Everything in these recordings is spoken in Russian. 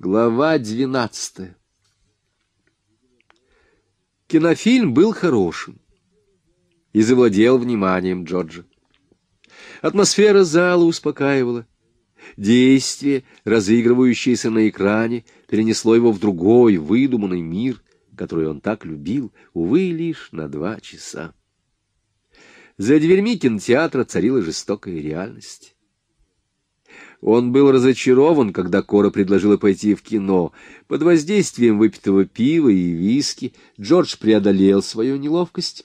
Глава двенадцатая Кинофильм был хорошим и завладел вниманием Джорджа. Атмосфера зала успокаивала. Действие, разыгрывающееся на экране, перенесло его в другой, выдуманный мир, который он так любил, увы, лишь на два часа. За дверьми кинотеатра царила жестокая реальность. Он был разочарован, когда Кора предложила пойти в кино. Под воздействием выпитого пива и виски Джордж преодолел свою неловкость.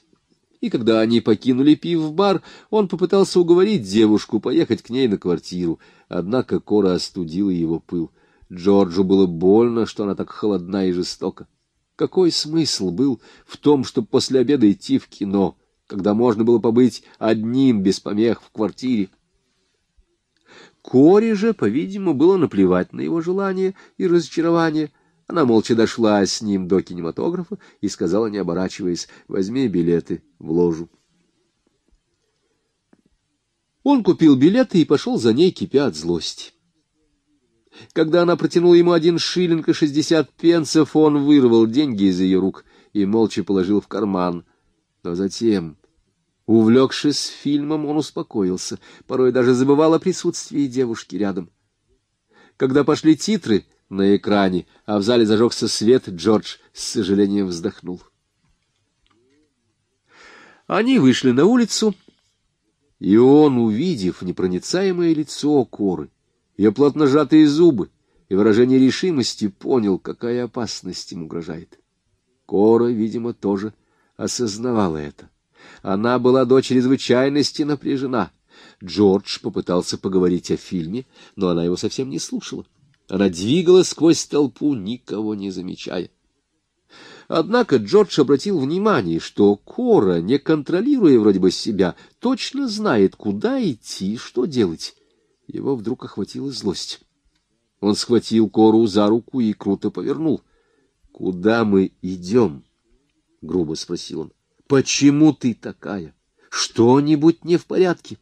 И когда они покинули пив-бар, он попытался уговорить девушку поехать к ней на квартиру. Однако Кора остудила его пыл. Джорджу было больно, что она так холодна и жестока. Какой смысл был в том, чтобы после обеда идти в кино, когда можно было побыть одним без помех в квартире? Коре же, по-видимому, было наплевать на его желание и разочарование. Она молча дошла с ним до кинематографа и сказала, не оборачиваясь, «Возьми билеты в ложу». Он купил билеты и пошел за ней, кипя от злости. Когда она протянула ему один шиллинг и шестьдесят пенсов, он вырвал деньги из ее рук и молча положил в карман. Но затем Увлекшись фильмом, он успокоился, порой даже забывал о присутствии девушки рядом. Когда пошли титры на экране, а в зале зажегся свет, Джордж с сожалением вздохнул. Они вышли на улицу, и он, увидев непроницаемое лицо Коры, ее плотно сжатые зубы и выражение решимости, понял, какая опасность им угрожает. Кора, видимо, тоже осознавала это. Она была до чрезвычайности напряжена. Джордж попытался поговорить о фильме, но она его совсем не слушала. Она двигалась сквозь толпу, никого не замечая. Однако Джордж обратил внимание, что Кора, не контролируя вроде бы себя, точно знает, куда идти и что делать. Его вдруг охватила злость. Он схватил Кору за руку и круто повернул. — Куда мы идем? — грубо спросил он. Почему ты такая? Что-нибудь не в порядке?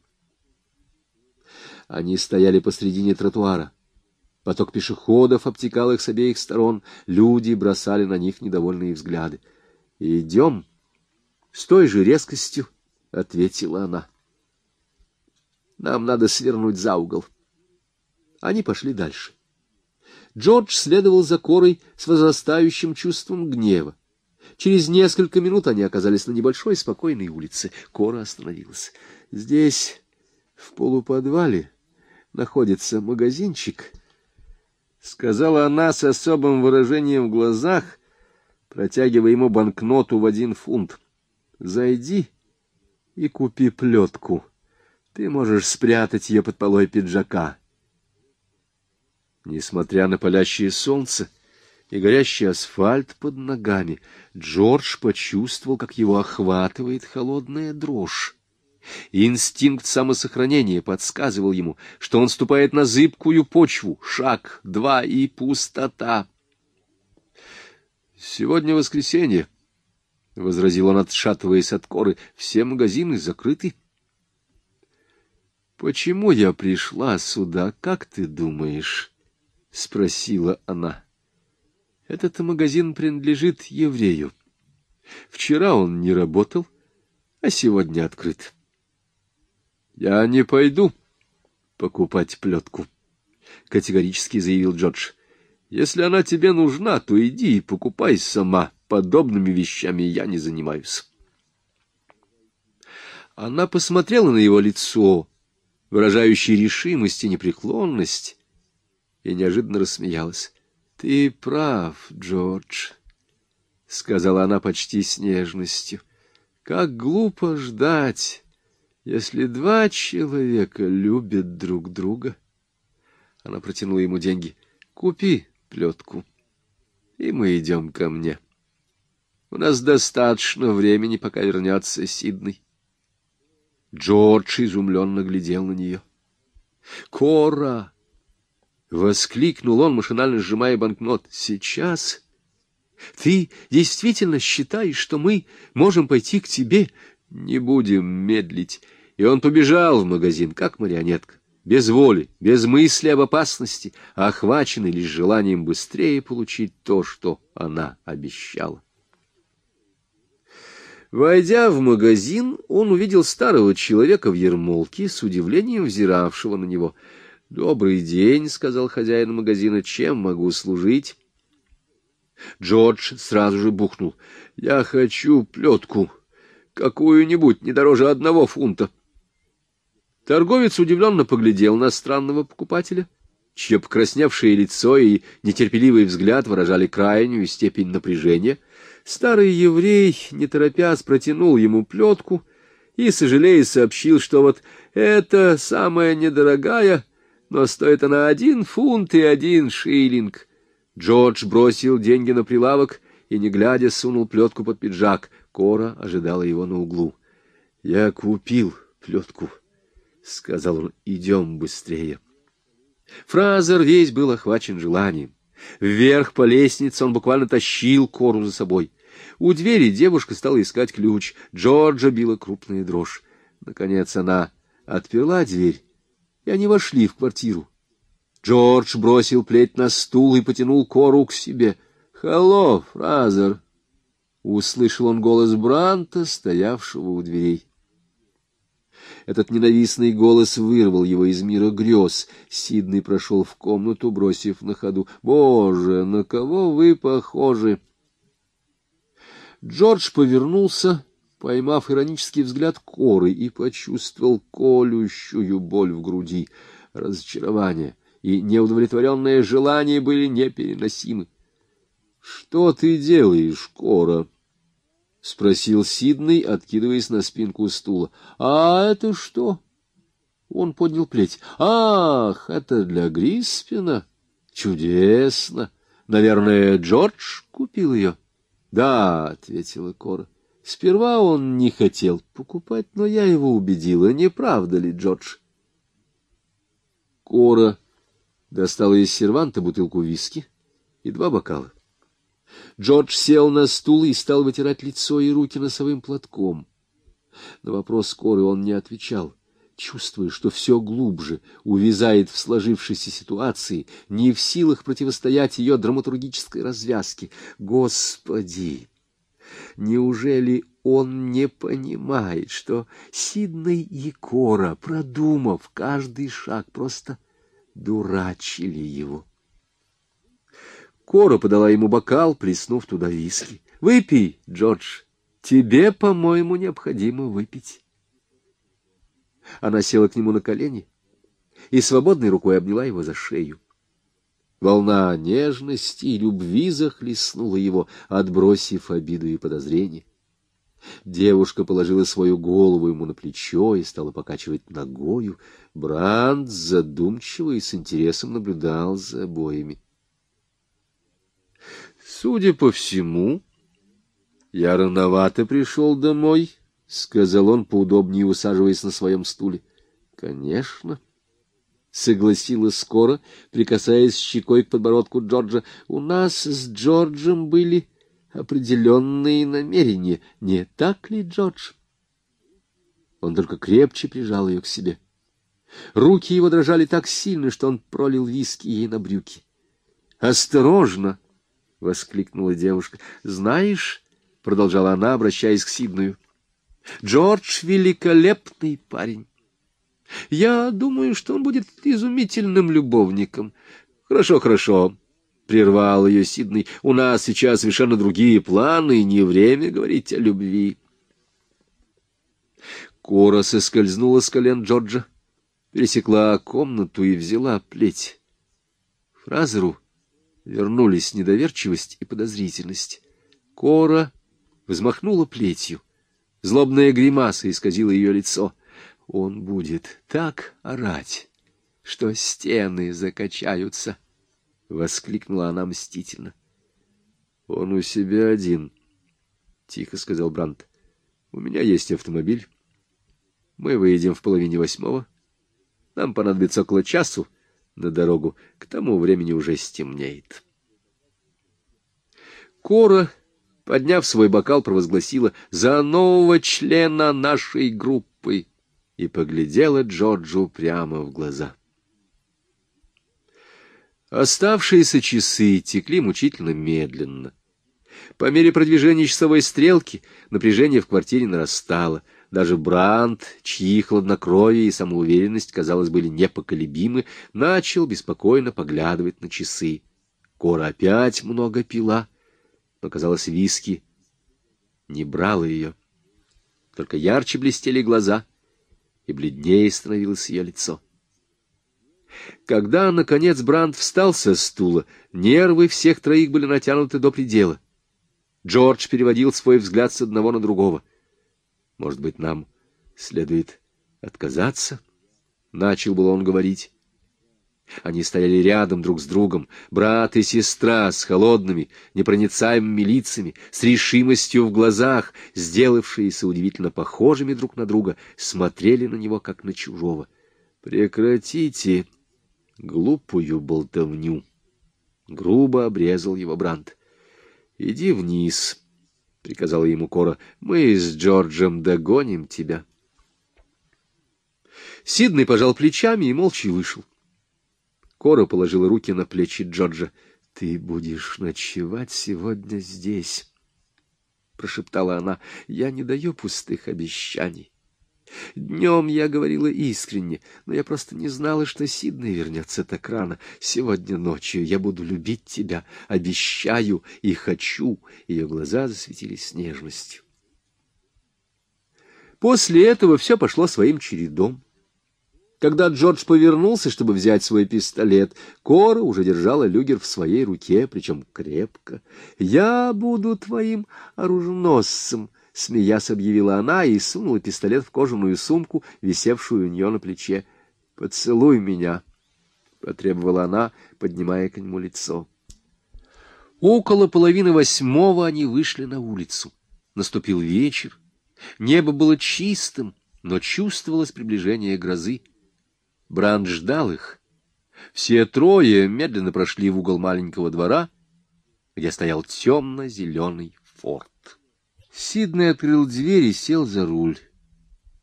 Они стояли посредине тротуара. Поток пешеходов обтекал их с обеих сторон, люди бросали на них недовольные взгляды. — Идем. — С той же резкостью, — ответила она. — Нам надо свернуть за угол. Они пошли дальше. Джордж следовал за Корой с возрастающим чувством гнева. Через несколько минут они оказались на небольшой спокойной улице. Кора остановилась. Здесь, в полуподвале, находится магазинчик, — сказала она с особым выражением в глазах, протягивая ему банкноту в один фунт. — Зайди и купи плетку. Ты можешь спрятать ее под полой пиджака. Несмотря на палящее солнце, — и горящий асфальт под ногами, Джордж почувствовал, как его охватывает холодная дрожь. Инстинкт самосохранения подсказывал ему, что он ступает на зыбкую почву, шаг, два и пустота. «Сегодня воскресенье», — возразил он, отшатываясь от коры, — «все магазины закрыты». «Почему я пришла сюда, как ты думаешь?» — спросила она. Этот магазин принадлежит еврею. Вчера он не работал, а сегодня открыт. Я не пойду покупать плетку, — категорически заявил Джордж. Если она тебе нужна, то иди и покупай сама. Подобными вещами я не занимаюсь. Она посмотрела на его лицо, выражающее решимость и непреклонность, и неожиданно рассмеялась. — Ты прав, Джордж, — сказала она почти с нежностью. — Как глупо ждать, если два человека любят друг друга. Она протянула ему деньги. — Купи плетку, и мы идем ко мне. У нас достаточно времени, пока вернется Сиднey. Джордж изумленно глядел на нее. — Кора! Воскликнул он, машинально сжимая банкнот. «Сейчас? Ты действительно считаешь, что мы можем пойти к тебе? Не будем медлить». И он побежал в магазин, как марионетка. без воли, без мысли об опасности, охваченный лишь желанием быстрее получить то, что она обещала. Войдя в магазин, он увидел старого человека в ермолке, с удивлением взиравшего на него. «Добрый день», — сказал хозяин магазина, — «чем могу служить?» Джордж сразу же бухнул. «Я хочу плетку, какую-нибудь, не дороже одного фунта». Торговец удивленно поглядел на странного покупателя, чье покрасневшее лицо и нетерпеливый взгляд выражали крайнюю степень напряжения — Старый еврей, не торопясь, протянул ему плетку и, сожалея, сообщил, что вот это самая недорогая, но стоит она один фунт и один шиллинг. Джордж бросил деньги на прилавок и, не глядя, сунул плетку под пиджак. Кора ожидала его на углу. — Я купил плетку, — сказал он, — идем быстрее. Фразер весь был охвачен желанием. Вверх по лестнице он буквально тащил кору за собой. У двери девушка стала искать ключ. Джорджа била крупная дрожь. Наконец она отперла дверь, и они вошли в квартиру. Джордж бросил плеть на стул и потянул кору к себе. «Халло, Фразер!» — услышал он голос Бранта, стоявшего у дверей. Этот ненавистный голос вырвал его из мира грез. Сидный прошел в комнату, бросив на ходу. «Боже, на кого вы похожи!» Джордж повернулся, поймав иронический взгляд Коры, и почувствовал колющую боль в груди. Разочарование и неудовлетворенное желание были непереносимы. — Что ты делаешь, Кора? — спросил Сиднey, откидываясь на спинку стула. — А это что? Он поднял плеть. — Ах, это для Гриспина? Чудесно! Наверное, Джордж купил ее? — Да, — ответила Кора. — Сперва он не хотел покупать, но я его убедила. Не правда ли, Джордж? Кора достала из серванта бутылку виски и два бокала. Джордж сел на стул и стал вытирать лицо и руки носовым платком. На вопрос Коры он не отвечал, чувствуя, что все глубже увязает в сложившейся ситуации, не в силах противостоять ее драматургической развязке. Господи! Неужели он не понимает, что Сиднey и Кора, продумав каждый шаг, просто дурачили его? Кора подала ему бокал, плеснув туда виски. — Выпей, Джордж, тебе, по-моему, необходимо выпить. Она села к нему на колени и свободной рукой обняла его за шею. Волна нежности и любви захлестнула его, отбросив обиду и подозрение. Девушка положила свою голову ему на плечо и стала покачивать ногою. Бранд задумчиво и с интересом наблюдал за обоими. Судя по всему, я рановато пришел домой, — сказал он, поудобнее усаживаясь на своем стуле. — Конечно. — согласилась скоро, прикасаясь щекой к подбородку Джорджа. — У нас с Джорджем были определенные намерения. Не так ли, Джордж? Он только крепче прижал ее к себе. Руки его дрожали так сильно, что он пролил виски ей на брюки. «Осторожно!» — воскликнула девушка. — Знаешь, — продолжала она, обращаясь к Сидную, — Джордж — великолепный парень. Я думаю, что он будет изумительным любовником. — Хорошо, хорошо, — прервал ее Сидный. — У нас сейчас совершенно другие планы, и не время говорить о любви. Кора соскользнула с колен Джорджа, пересекла комнату и взяла плеть. Фразеру вернулись недоверчивость и подозрительность. Кора взмахнула плетью. Злобная гримаса исказила ее лицо. Он будет так орать, что стены закачаются, — воскликнула она мстительно. — Он у себя один, — тихо сказал Брант. — У меня есть автомобиль. Мы выедем в половине восьмого. Нам понадобится около часу, — на дорогу. К тому времени уже стемнеет. Кора, подняв свой бокал, провозгласила «За нового члена нашей группы!» И поглядела Джорджу прямо в глаза. Оставшиеся часы текли мучительно медленно. По мере продвижения часовой стрелки напряжение в квартире нарастало. Даже Брандт, чьи хладнокровие и самоуверенность, казалось, были непоколебимы, начал беспокойно поглядывать на часы. Кора опять много пила, но, казалось, виски не брала ее. Только ярче блестели глаза, и бледнее становилось ее лицо. Когда, наконец, Бранд встал со стула, нервы всех троих были натянуты до предела. Джордж переводил свой взгляд с одного на другого. «Может быть, нам следует отказаться?» — начал был он говорить. Они стояли рядом друг с другом, брат и сестра, с холодными, непроницаемыми лицами, с решимостью в глазах, сделавшиеся удивительно похожими друг на друга, смотрели на него, как на чужого. «Прекратите!» глупую болтовню. Грубо обрезал его Бранд. «Иди вниз», — приказала ему Кора, — «мы с Джорджем догоним тебя». Сиднey пожал плечами и молча вышел. Кора положила руки на плечи Джорджа. «Ты будешь ночевать сегодня здесь», — прошептала она. «Я не даю пустых обещаний. Днем я говорила искренне, но я просто не знала, что Сиднey вернется так рано. Сегодня ночью я буду любить тебя, обещаю и хочу. Ее глаза засветились с нежностью. После этого все пошло своим чередом. Когда Джордж повернулся, чтобы взять свой пистолет, Кора уже держала люгер в своей руке, причем крепко. «Я буду твоим оруженосцем», — смеясь объявила она и сунула пистолет в кожаную сумку, висевшую у нее на плече. — Поцелуй меня, — потребовала она, поднимая к нему лицо. Около половины восьмого они вышли на улицу. Наступил вечер. Небо было чистым, но чувствовалось приближение грозы. Бранд ждал их. Все трое медленно прошли в угол маленького двора, где стоял темно-зеленый форт. Сиднey открыл дверь и сел за руль.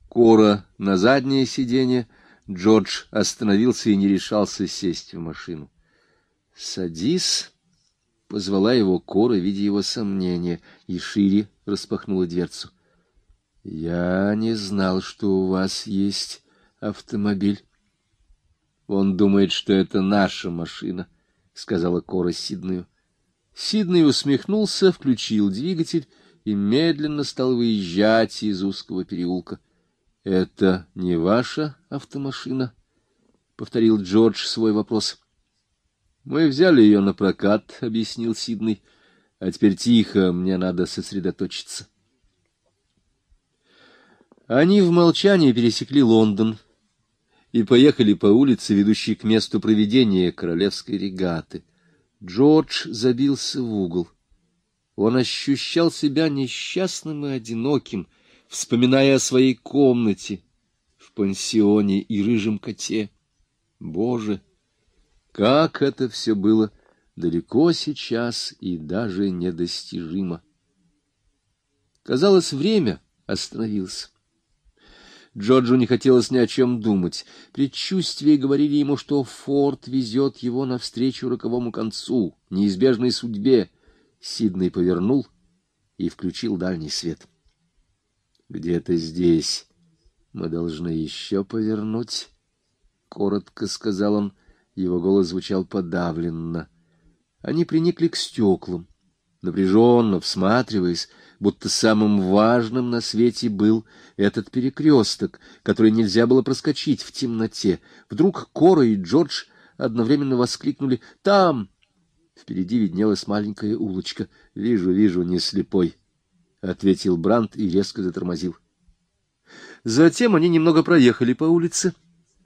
Кора на заднее сиденье, Джордж остановился и не решался сесть в машину. «Садись», — позвала его Кора, видя его сомнения, и шире распахнула дверцу. «Я не знал, что у вас есть автомобиль». «Он думает, что это наша машина», — сказала Кора Сиднею. Сидней усмехнулся, включил двигатель и медленно стал выезжать из узкого переулка. — Это не ваша автомашина? — повторил Джордж свой вопрос. — Мы взяли ее на прокат, — объяснил Сиднey. — А теперь тихо, мне надо сосредоточиться. Они в молчании пересекли Лондон и поехали по улице, ведущей к месту проведения королевской регаты. Джордж забился в угол. — он ощущал себя несчастным и одиноким, вспоминая о своей комнате в пансионе и рыжем коте. Боже, как это все было далеко сейчас и даже недостижимо. Казалось, время остановилось. Джорджу не хотелось ни о чем думать. Предчувствия говорили ему, что Форд везет его навстречу роковому концу, неизбежной судьбе, Сиднey повернул и включил дальний свет. «Где-то здесь мы должны еще повернуть», — коротко сказал он. Его голос звучал подавленно. Они приникли к стеклам, напряженно всматриваясь, будто самым важным на свете был этот перекресток, который нельзя было проскочить в темноте. Вдруг Кора и Джордж одновременно воскликнули «Там!» Впереди виднелась маленькая улочка. — Вижу, вижу, не слепой, — ответил Брандт и резко затормозил. Затем они немного проехали по улице.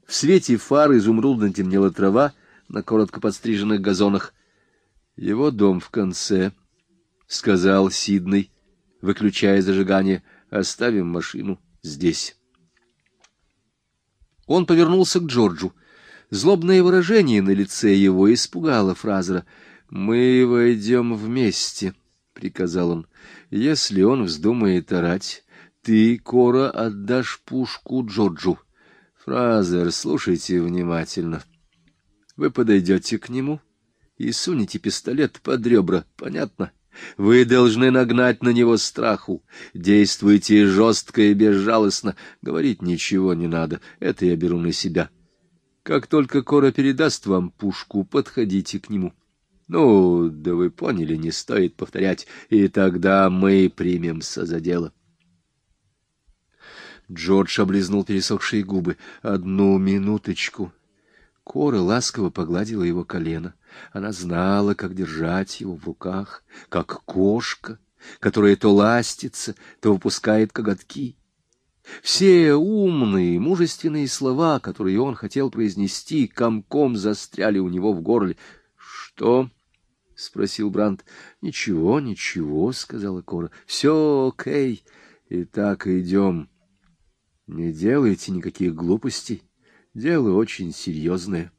В свете фар изумрудно темнела трава на коротко подстриженных газонах. — Его дом в конце, — сказал Сиднey, выключая зажигание. — Оставим машину здесь. Он повернулся к Джорджу. Злобное выражение на лице его испугало Фразера — «Мы войдем вместе», — приказал он. «Если он вздумает орать, ты, Кора, отдашь пушку Джорджу. Фразер, слушайте внимательно. Вы подойдете к нему и сунете пистолет под ребра, понятно? Вы должны нагнать на него страху. Действуйте жестко и безжалостно. Говорить ничего не надо, это я беру на себя. Как только Кора передаст вам пушку, подходите к нему. Ну, да вы поняли, не стоит повторять, и тогда мы примемся за дело. Джордж облизнул пересохшие губы. «Одну минуточку». Кора ласково погладила его колено. Она знала, как держать его в руках, как кошка, которая то ластится, то выпускает коготки. Все умные, мужественные слова, которые он хотел произнести, комком застряли у него в горле. — Что? — спросил Брандт. — Ничего, ничего, — сказала Кора. — Все окей. Итак, идем. Не делайте никаких глупостей. Дело очень серьезное.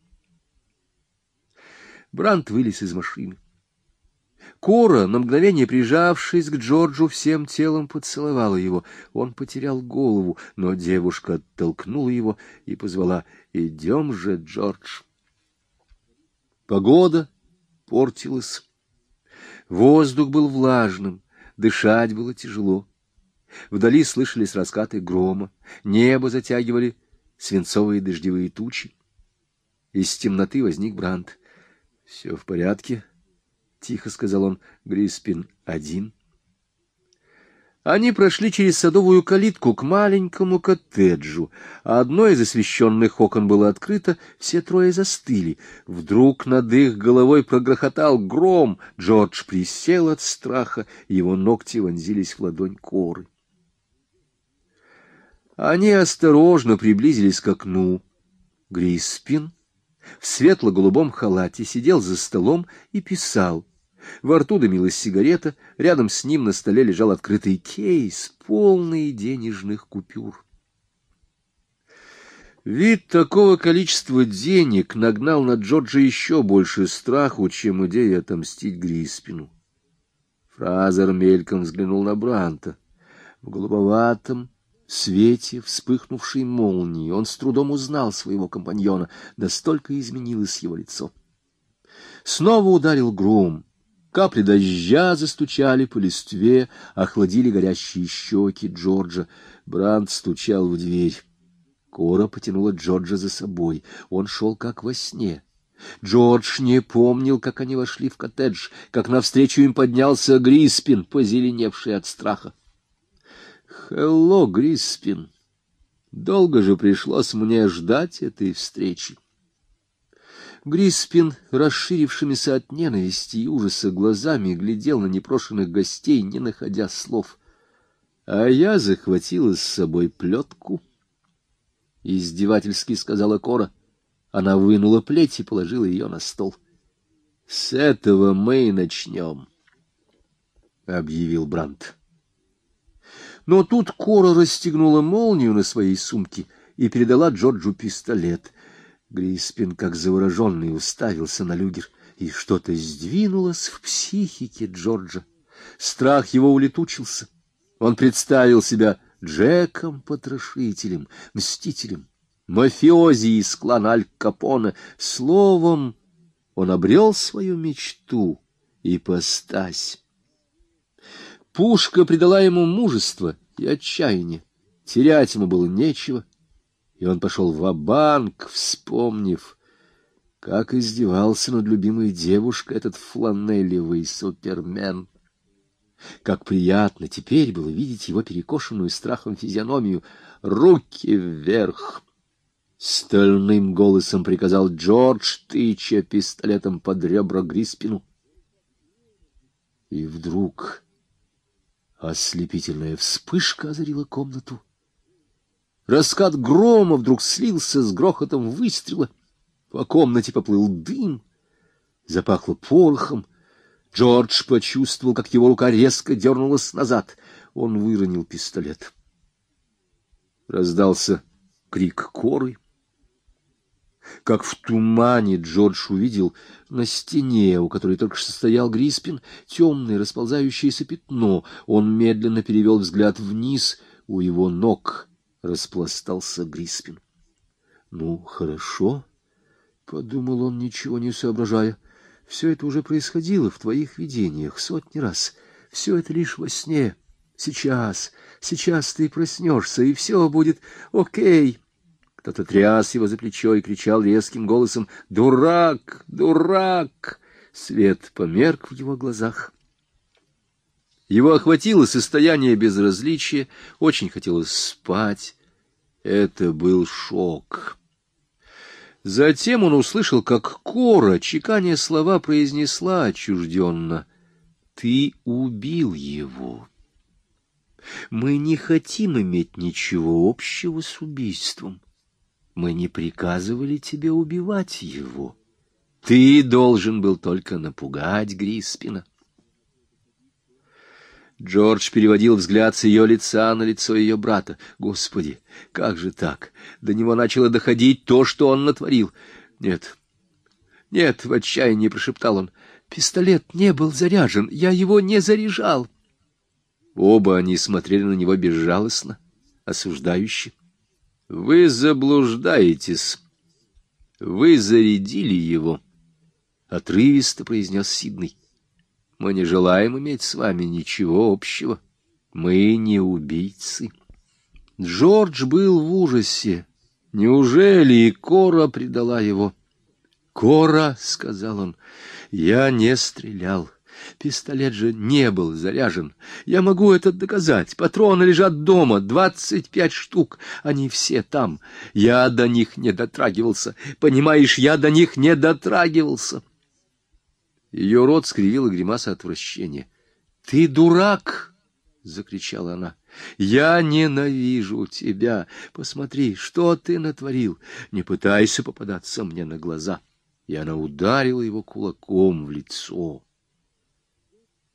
Брандт вылез из машины. Кора, на мгновение прижавшись к Джорджу, всем телом поцеловала его. Он потерял голову, но девушка оттолкнула его и позвала «Идем же, Джордж». Погода портилась. Воздух был влажным, дышать было тяжело. Вдали слышались раскаты грома, небо затягивали свинцовые дождевые тучи. Из темноты возник Брандт. — Все в порядке, — тихо сказал он. — Гриспин один. Они прошли через садовую калитку к маленькому коттеджу. Одно из освещенных окон было открыто, все трое застыли. Вдруг над их головой прогрохотал гром. Джордж присел от страха, его ногти вонзились в ладонь коры. Они осторожно приблизились к окну. Гриспин в светло-голубом халате сидел за столом и писал. Во рту дымилась сигарета, рядом с ним на столе лежал открытый кейс, полный денежных купюр. Вид такого количества денег нагнал на Джорджа еще больше страху, чем идея отомстить Гриспину. Фразер мельком взглянул на Бранта. В голубоватом, свете вспыхнувшей молнии он с трудом узнал своего компаньона, настолько изменилось его лицо. Снова ударил гром. Капли дождя застучали по листве, охладили горящие щеки Джорджа. Бранд стучал в дверь. Кора потянула Джорджа за собой. Он шел как во сне. Джордж не помнил, как они вошли в коттедж, как навстречу им поднялся Гриспин, позеленевший от страха. Хелло, Гриспин. Долго же пришлось мне ждать этой встречи. Гриспин, расширившимися от ненависти и ужаса глазами, глядел на непрошенных гостей, не находя слов. А я захватила с собой плетку. Издевательски сказала Кора. Она вынула плеть и положила ее на стол. — С этого мы и начнем, — объявил Брандт. Но тут Кора расстегнула молнию на своей сумке и передала Джорджу пистолет. Гриспин, как завороженный, уставился на люгер, и что-то сдвинулось в психике Джорджа. Страх его улетучился. Он представил себя Джеком-потрошителем, мстителем, мафиози из клана Аль Капона. Словом, он обрел свою мечту и постась. Пушка придала ему мужество и отчаяние. Терять ему было нечего, и он пошел в банк вспомнив, как издевался над любимой девушкой этот фланелевый супермен. Как приятно теперь было видеть его перекошенную страхом физиономию. «Руки вверх!» Стальным голосом приказал Джордж, тыча пистолетом под ребра Гриспину. И вдруг Ослепительная вспышка озарила комнату. Раскат грома вдруг слился с грохотом выстрела. По комнате поплыл дым, запахло порохом. Джордж почувствовал, как его рука резко дернулась назад. Он выронил пистолет. Раздался крик коры. Как в тумане Джордж увидел на стене, у которой только что стоял Гриспин, темное расползающееся пятно. Он медленно перевел взгляд вниз. У его ног распластался Гриспин. Ну, хорошо, — подумал он, ничего не соображая. Все это уже происходило в твоих видениях сотни раз. Все это лишь во сне. Сейчас, сейчас ты проснешься, и все будет окей. Кто-то тряс его за плечо и кричал резким голосом «Дурак! Дурак!» Свет померк в его глазах. Его охватило состояние безразличия, очень хотелось спать. Это был шок. Затем он услышал, как Кора, чеканя слова, произнесла отчужденно «Ты убил его». Мы не хотим иметь ничего общего с убийством. Мы не приказывали тебе убивать его. Ты должен был только напугать Гриспина. Джордж переводил взгляд с ее лица на лицо ее брата. Господи, как же так? До него начало доходить то, что он натворил. Нет, нет, в отчаянии прошептал он. Пистолет не был заряжен, я его не заряжал. Оба они смотрели на него безжалостно, осуждающе. — Вы заблуждаетесь. Вы зарядили его, — отрывисто произнес Сиднey. Мы не желаем иметь с вами ничего общего. Мы не убийцы. Джордж был в ужасе. Неужели и Кора предала его? — Кора, — сказал он, — я не стрелял. Пистолет же не был заряжен. Я могу это доказать. Патроны лежат дома, двадцать пять штук. Они все там. Я до них не дотрагивался. Понимаешь, я до них не дотрагивался. — ее рот скривила гримаса отвращения. — Ты дурак! — закричала она. — Я ненавижу тебя. Посмотри, что ты натворил. Не пытайся попадаться мне на глаза. И она ударила его кулаком в лицо.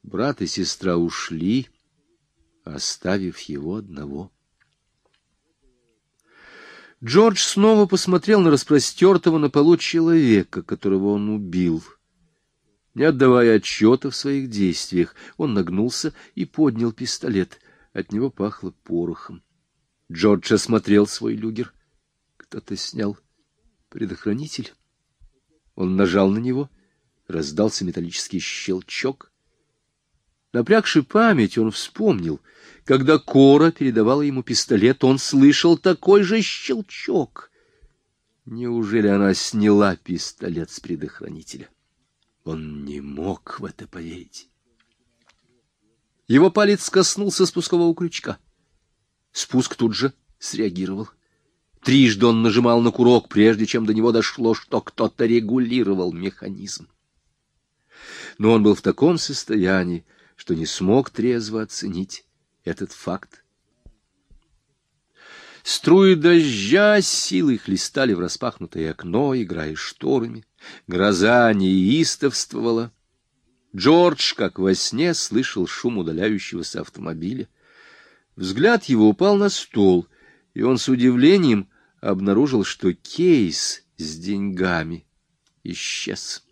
Брат и сестра ушли, оставив его одного. Джордж снова посмотрел на распростертого на полу человека, которого он убил — не отдавая отчета в своих действиях, он нагнулся и поднял пистолет. От него пахло порохом. Джордж осмотрел свой люгер. Кто-то снял предохранитель. Он нажал на него, раздался металлический щелчок. Напрягши память, он вспомнил, когда Кора передавала ему пистолет, он слышал такой же щелчок. Неужели она сняла пистолет с предохранителя? Он не мог в это поверить. Его палец коснулся спускового крючка. Спуск тут же среагировал. Трижды он нажимал на курок, прежде чем до него дошло, что кто-то регулировал механизм. Но он был в таком состоянии, что не смог трезво оценить этот факт. Струи дождя силой хлестали в распахнутое окно, играя шторами. Гроза неистовствовала. Джордж, как во сне, слышал шум удаляющегося автомобиля. Взгляд его упал на стол, и он с удивлением обнаружил, что кейс с деньгами исчез.